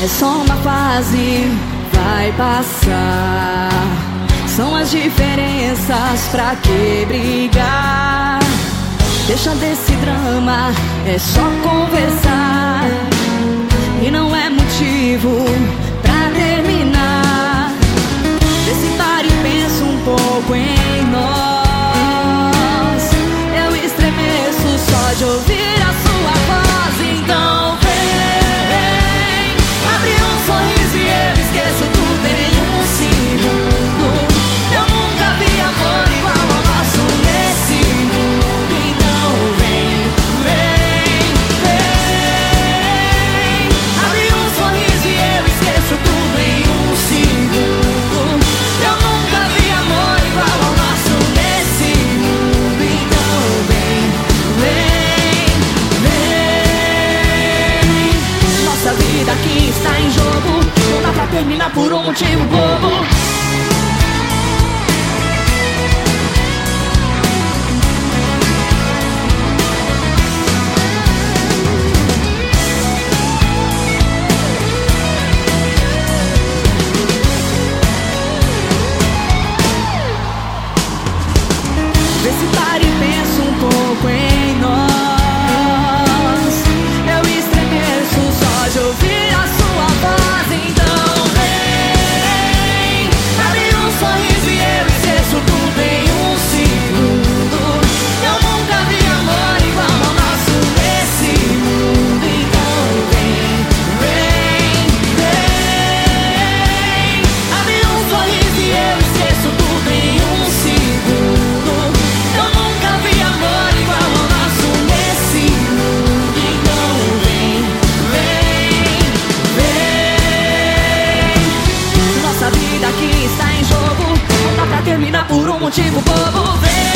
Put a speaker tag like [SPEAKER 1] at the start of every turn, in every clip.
[SPEAKER 1] É só uma fase, vai passar. São as diferenças pra que brigar. Deixa desse drama, é só conversar. E não é motivo pra terminar. Vê se para e pensa um pouco em termina por um motivo bobo por um motivo bobo. Vem,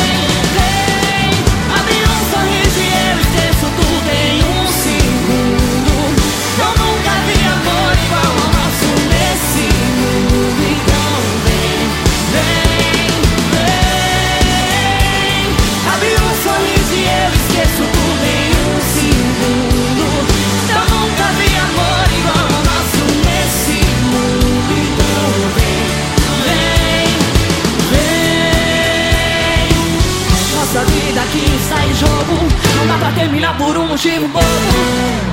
[SPEAKER 1] terminar por um motivo bobo